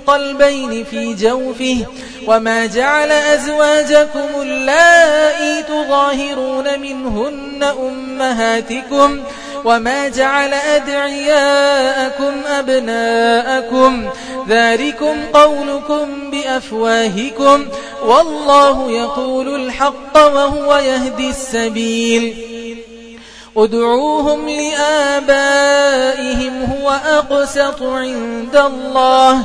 من قلبين في جوفه وما جعل أزواجكم اللائي تظاهرون منهن أمهاتكم وما جعل أدعياءكم أبناءكم ذلكم قولكم بأفواهكم والله يقول الحق وهو يهدي السبيل ادعوهم لآبائهم هو أقسط عند الله